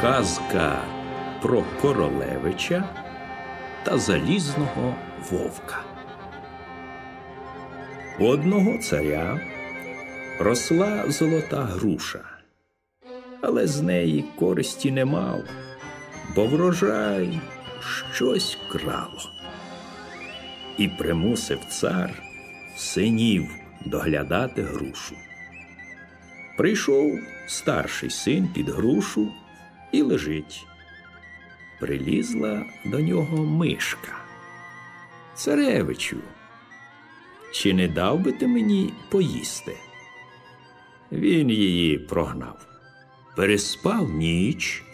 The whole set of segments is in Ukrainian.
Казка про королевича та залізного вовка. У одного царя росла золота груша, але з неї користі не мав, бо врожай щось крало. І примусив цар синів доглядати грушу. Прийшов старший син під грушу і лежить. Прилізла до нього мишка. Царевичу, чи не дав би ти мені поїсти? Він її прогнав. Переспав ніч,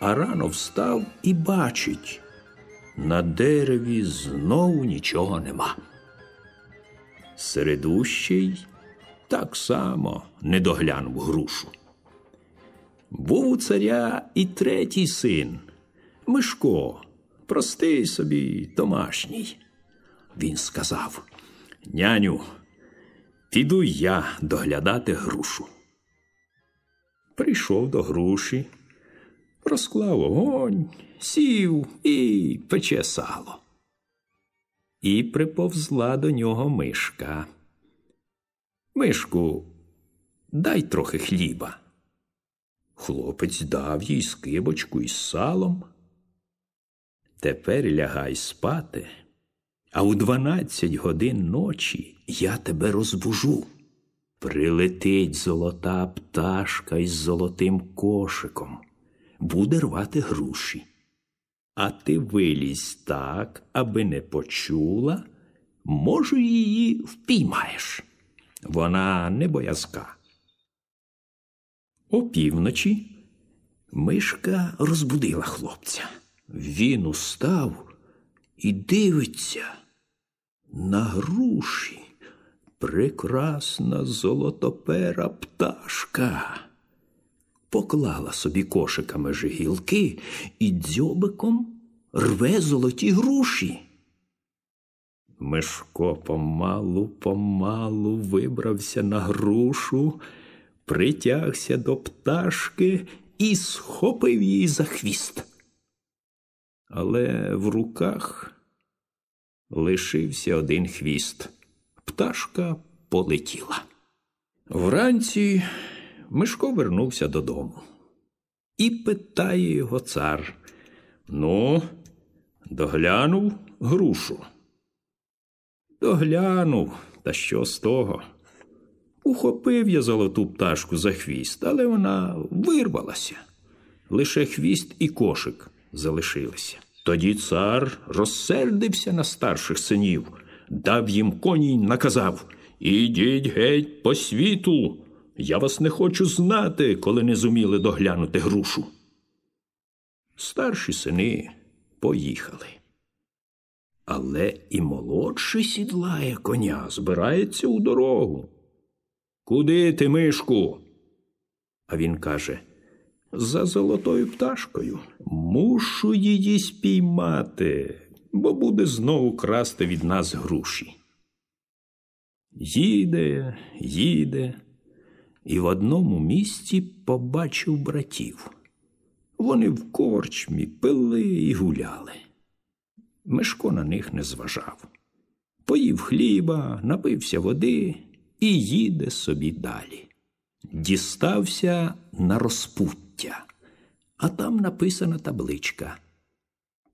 а рано встав і бачить, на дереві знову нічого нема. Середущий так само не доглянув грушу. Був у царя і третій син Мишко, простий собі, домашній. Він сказав Няню, піду я доглядати грушу. Прийшов до груші, розклав огонь, сів і пече сало. І приповзла до нього мишка. Мишку, дай трохи хліба. Хлопець дав їй скибочку із салом. Тепер лягай спати, а у дванадцять годин ночі я тебе розбужу. Прилетить золота пташка із золотим кошиком, буде рвати груші. А ти вилізь так, аби не почула, може, її впіймаєш. Вона не боязка. Опівночі мишка розбудила хлопця. Він устав і дивиться на груші прекрасна золотопера пташка. Поклала собі кошиками жигілки і дзьобиком рве золоті груші. Мишко помалу, помалу вибрався на грушу, притягся до пташки і схопив її за хвіст. Але в руках лишився один хвіст. Пташка полетіла. Вранці Мишко вернувся додому і питає його цар Ну, доглянув грушу. Доглянув, та що з того? Ухопив я золоту пташку за хвіст, але вона вирвалася. Лише хвіст і кошик залишилися. Тоді цар розсердився на старших синів, дав їм коні наказав Ідіть геть по світу. Я вас не хочу знати, коли не зуміли доглянути грушу. Старші сини поїхали. Але і молодший сідлає коня, збирається у дорогу. Куди ти, мишку? А він каже За золотою пташкою. Мушу її спіймати, бо буде знову красти від нас груші. Їде, їде, і в одному місці побачив братів. Вони в корчмі пили і гуляли. Мишко на них не зважав. Поїв хліба, напився води і їде собі далі. Дістався на розпуття, а там написана табличка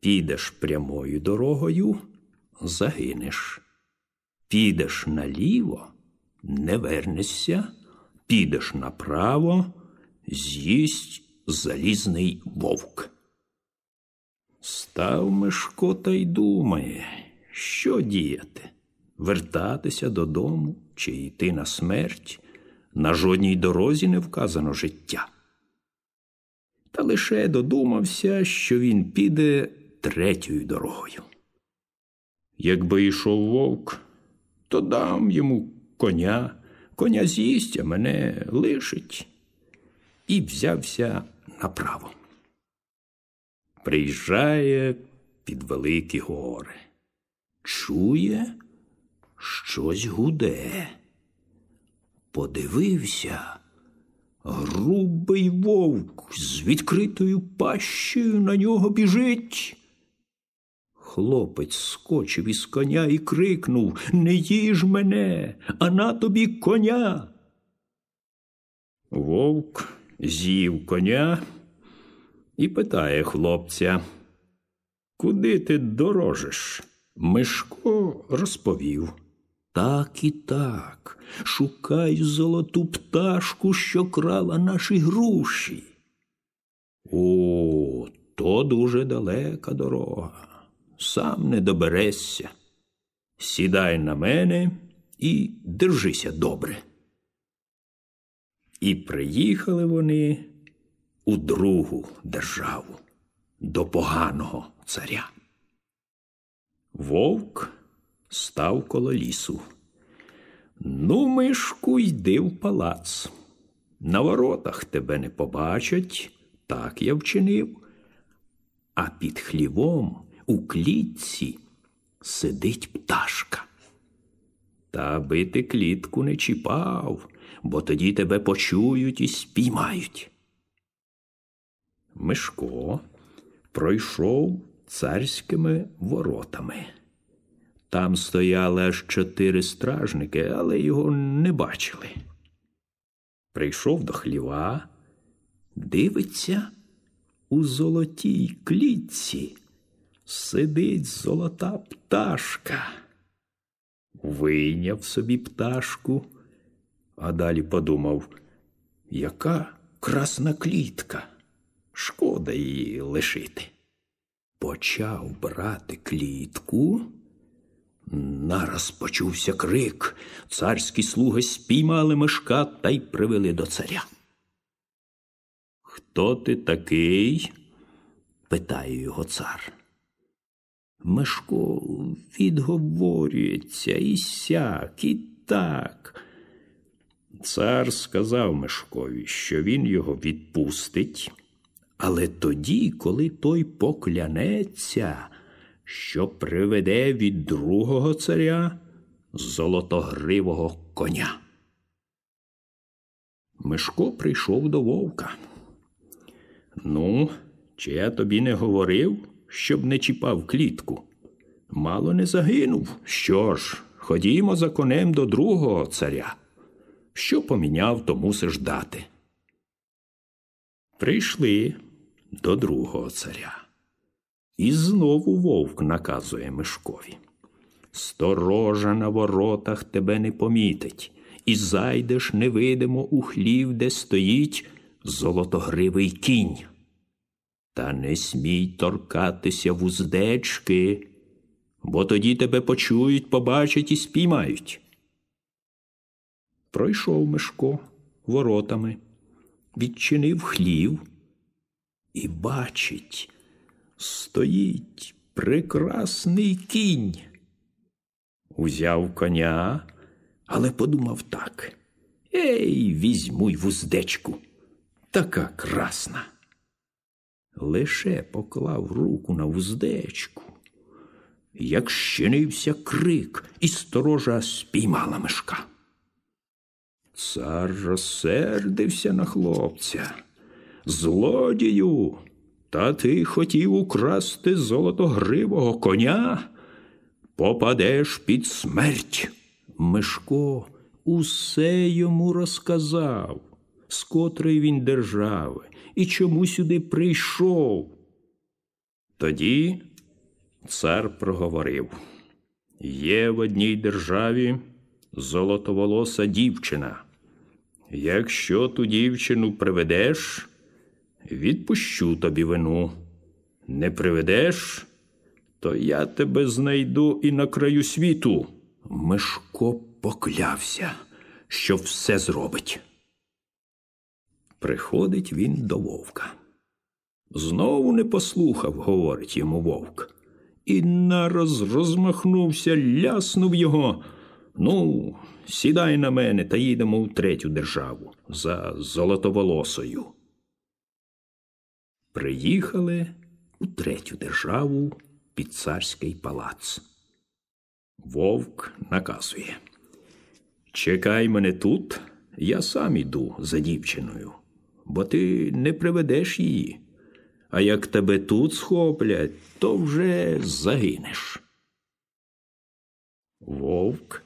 Підеш прямою дорогою, загинеш. Підеш наліво, не вернешся, підеш направо, з'їсть залізний вовк. Став Мишко та й думає, що діяти вертатися додому чи йти на смерть. На жодній дорозі не вказано життя. Та лише додумався, що він піде третьою дорогою. Якби йшов вовк, то дам йому коня, коня з'їсть, а мене лишить, і взявся направо. Приїжджає під великі гори, чує, щось гуде. Подивився, Грубий вовк з відкритою пащею на нього біжить. Хлопець скочив із коня і крикнув Не їж мене, а на тобі коня. Вовк з'їв коня і питає хлопця, Куди ти дорожиш? Мишко розповів. Так і так, шукай золоту пташку, що крала наші груші. О, то дуже далека дорога. Сам не доберешся. Сідай на мене і держися добре. І приїхали вони у другу державу до поганого царя. Вовк став коло лісу. Ну, мишку, йди в палац. На воротах тебе не побачать, так я вчинив. А під хлівом у клітці сидить пташка. Та аби ти клітку не чіпав, бо тоді тебе почують і спіймають. Мишко пройшов царськими воротами. Там стояли аж чотири стражники, але його не бачили. Прийшов до хліва, дивиться, у золотій клітці сидить золота пташка. Вийняв собі пташку, а далі подумав, яка красна клітка. Шкода її лишити. Почав брати клітку. Нараз почувся крик. Царські слуги спіймали мишка та й привели до царя. Хто ти такий? питає його цар. Мишко відговорюється і сяк, і так. Цар сказав Мишкові, що він його відпустить, але тоді, коли той поклянеться що приведе від другого царя золотогривого коня. Мишко прийшов до вовка. Ну, чи я тобі не говорив, щоб не чіпав клітку? Мало не загинув. Що ж, ходімо за конем до другого царя. Що поміняв, то мусиш дати. Прийшли до другого царя. І знову вовк наказує Мишкові. Сторожа на воротах тебе не помітить, і зайдеш невидимо у хлів, де стоїть золотогривий кінь. Та не смій торкатися вуздечки, бо тоді тебе почують, побачать і спіймають. Пройшов Мишко воротами, відчинив хлів і бачить стоїть прекрасний кінь. Узяв коня, але подумав так. Ей, візьмуй вуздечку. Така красна. Лише поклав руку на вуздечку, як щинився крик, і сторожа спіймала мешка. Цар розсердився на хлопця. Злодію, та ти хотів украсти золотогривого коня? Попадеш під смерть. Мишко усе йому розказав, з котрої він держави і чому сюди прийшов. Тоді цар проговорив є в одній державі золотоволоса дівчина. Якщо ту дівчину приведеш, відпущу тобі вину. Не приведеш, то я тебе знайду і на краю світу. Мишко поклявся, що все зробить. Приходить він до вовка. Знову не послухав, говорить йому вовк, і нараз розмахнувся, ляснув його. Ну, сідай на мене та їдемо в третю державу за золотоволосою. Приїхали у третю державу під царський палац. Вовк наказує Чекай мене тут, я сам іду за дівчиною, бо ти не приведеш її. А як тебе тут схоплять, то вже загинеш. Вовк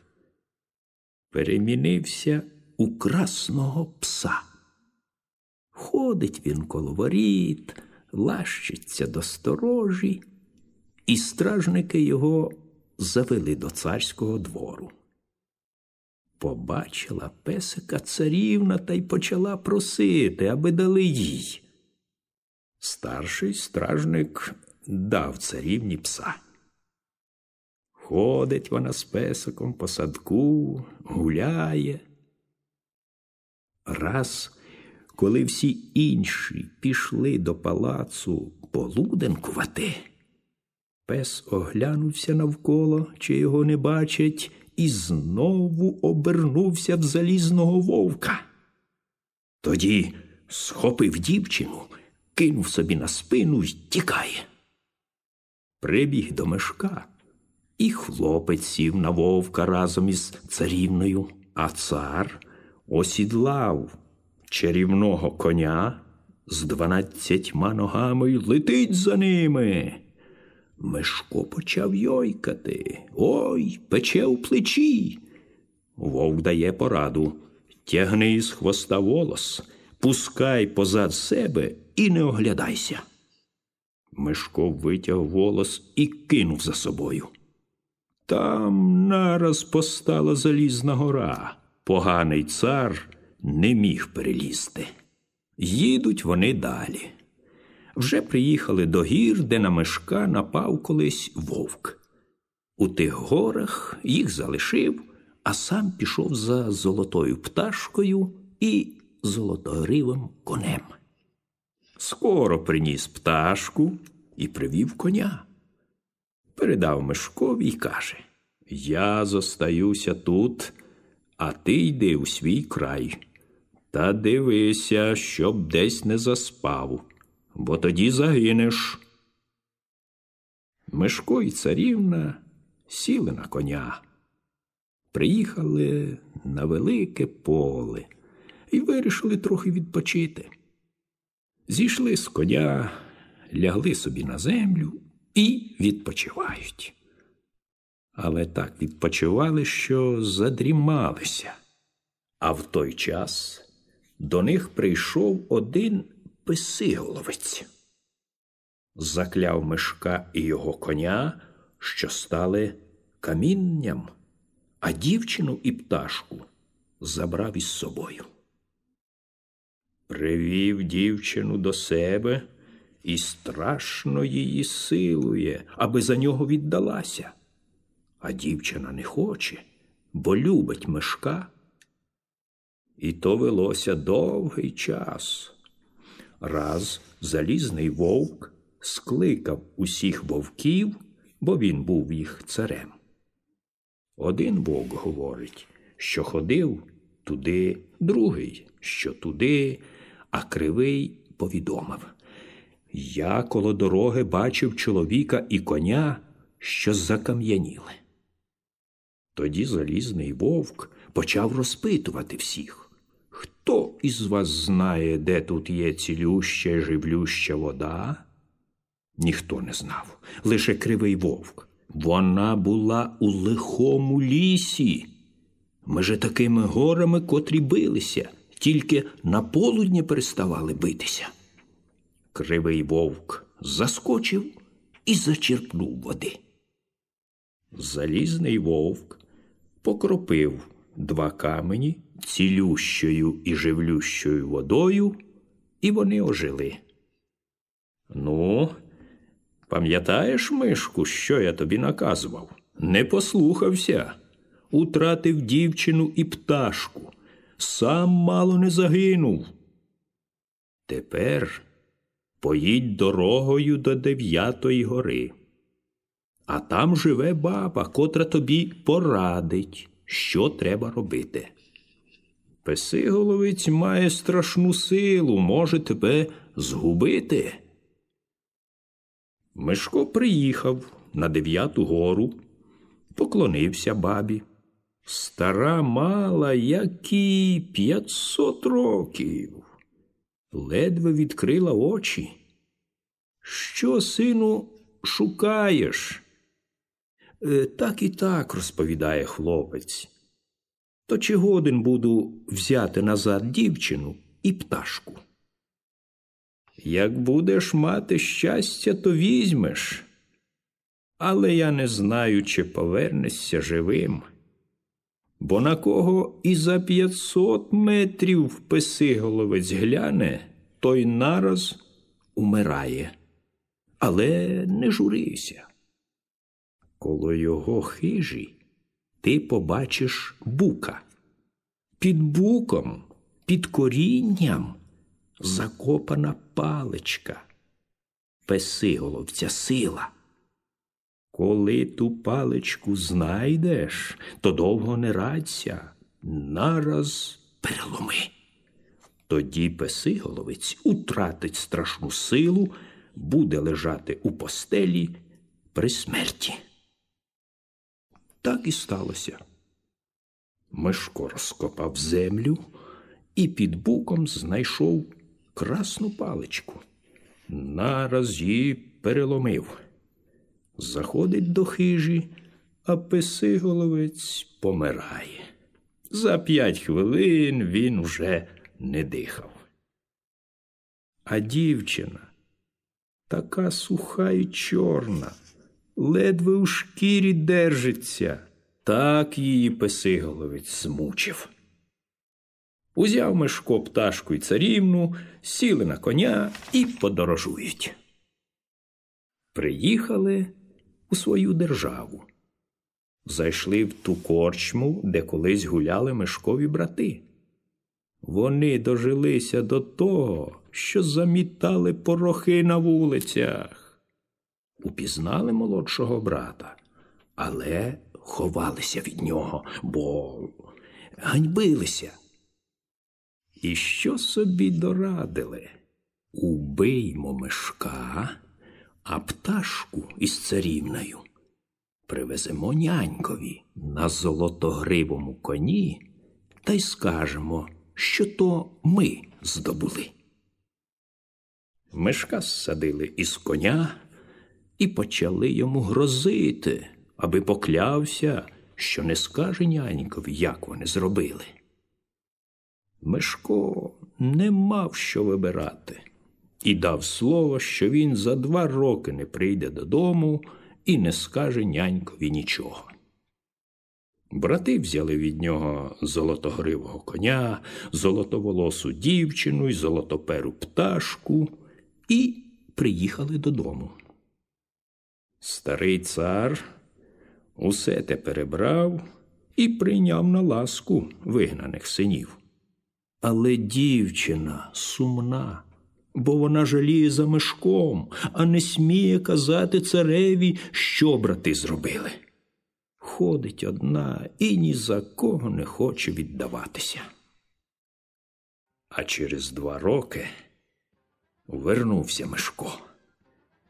перемінився у красного пса. Ходить він коло воріт, лащиться до сторожі, і стражники його завели до царського двору. Побачила песика царівна та й почала просити, аби дали їй. Старший стражник дав царівні пса. Ходить вона з песиком по садку, гуляє. Раз, коли всі інші пішли до палацу полуденкувати, пес оглянувся навколо, чи його не бачать, і знову обернувся в залізного вовка. Тоді схопив дівчину, кинув собі на спину й тікає. Прибіг до мешка. І хлопець сів на вовка разом із царівною, а цар осідлав чарівного коня з дванадцятьма ногами й летить за ними. Мешко почав йойкати. Ой, пече у плечі. Вовк дає пораду тягни із хвоста волос, пускай позад себе і не оглядайся. Мешко витяг волос і кинув за собою. Там нараз постала залізна гора. Поганий цар не міг перелізти. Їдуть вони далі. Вже приїхали до гір, де на мешка напав колись вовк. У тих горах їх залишив, а сам пішов за золотою пташкою і золотогривим конем. Скоро приніс пташку і привів коня передав Мишкові й каже Я зостаюся тут, а ти йди у свій край. Та дивися, щоб десь не заспав, бо тоді загинеш. Мишко і царівна сіли на коня, приїхали на велике поле і вирішили трохи відпочити. Зійшли з коня, лягли собі на землю і відпочивають. Але так відпочивали, що задрімалися. А в той час до них прийшов один писиголовець. Закляв мишка і його коня, що стали камінням, а дівчину і пташку забрав із собою. Привів дівчину до себе і страшно її силує, аби за нього віддалася. А дівчина не хоче, бо любить мешка. І то велося довгий час. Раз залізний вовк скликав усіх вовків, бо він був їх царем. Один вовк говорить, що ходив туди, другий, що туди, а кривий повідомив я коло дороги бачив чоловіка і коня, що закам'яніли. Тоді залізний вовк почав розпитувати всіх, хто із вас знає, де тут є цілюща живлюща вода? Ніхто не знав, лише кривий вовк. Вона була у лихому лісі. Меже такими горами, котрі билися, тільки на полудні переставали битися. Кривий вовк заскочив і зачерпнув води. Залізний вовк покропив два камені цілющою і живлющою водою, і вони ожили. Ну, пам'ятаєш, мишку, що я тобі наказував? Не послухався, утратив дівчину і пташку, сам мало не загинув. Тепер Поїдь дорогою до Дев'ятої гори, а там живе баба, котра тобі порадить, що треба робити. Песиголовець має страшну силу, може тебе згубити. Мишко приїхав на дев'яту гору, поклонився бабі, Стара мала, як п'ятсот років, ледве відкрила очі. Що, сину, шукаєш? «Е, так і так, розповідає хлопець. То чи годен буду взяти назад дівчину і пташку? Як будеш мати щастя, то візьмеш, але я не знаю, чи повернешся живим. Бо на кого і за п'ятсот метрів писиголовець гляне, той нараз умирає. Але не журися. Коло його хижі ти побачиш бука. Під буком, під корінням закопана паличка, песиголовця сила. Коли ту паличку знайдеш, то довго не радься, нараз переломи. Тоді песиголовець утратить страшну силу, буде лежати у постелі при смерті. Так і сталося. Мишко розкопав землю і під буком знайшов красну паличку. Нараз її переломив. Заходить до хижі, а писиголовець помирає. За п'ять хвилин він уже не дихав. А дівчина така суха і чорна, ледве у шкірі держиться, так її писиголовець змучив. Узяв Мишко пташку й царівну, сіли на коня і подорожують. Приїхали у свою державу. Зайшли в ту корчму, де колись гуляли Мишкові брати. Вони дожилися до того, що замітали порохи на вулицях. Упізнали молодшого брата, але ховалися від нього, бо ганьбилися. І що собі дорадили? Убиймо мешка, а пташку із царівною привеземо нянькові на золотогривому коні та й скажемо, що то ми здобули. Мешка зсадили із коня і почали йому грозити, аби поклявся, що не скаже нянькові, як вони зробили. Мешко не мав що вибирати і дав слово, що він за два роки не прийде додому і не скаже нянькові нічого. Брати взяли від нього золотогривого коня, золотоволосу дівчину й золотоперу пташку і приїхали додому. Старий цар усе те перебрав і прийняв на ласку вигнаних синів. Але дівчина сумна, бо вона жаліє за мешком, а не сміє казати цареві, що брати зробили. Ходить одна і ні за кого не хоче віддаватися. А через два роки вернувся Мишко.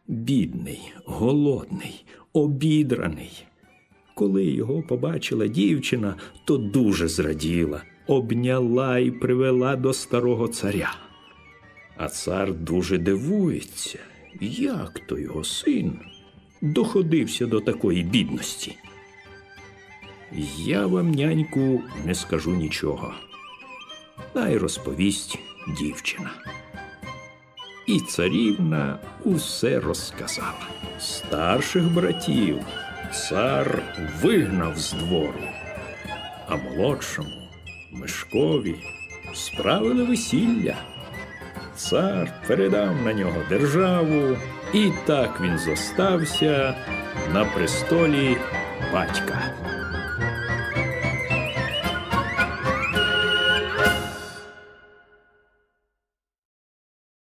Бідний, голодний, обідраний. Коли його побачила дівчина, то дуже зраділа, обняла і привела до старого царя. А цар дуже дивується, як то його син доходився до такої бідності. Я вам, няньку, не скажу нічого. Най розповість дівчина. І царівна усе розказала. Старших братів цар вигнав з двору, а молодшому Мишкові справили весілля. Цар передав на нього державу, і так він зостався на престолі батька.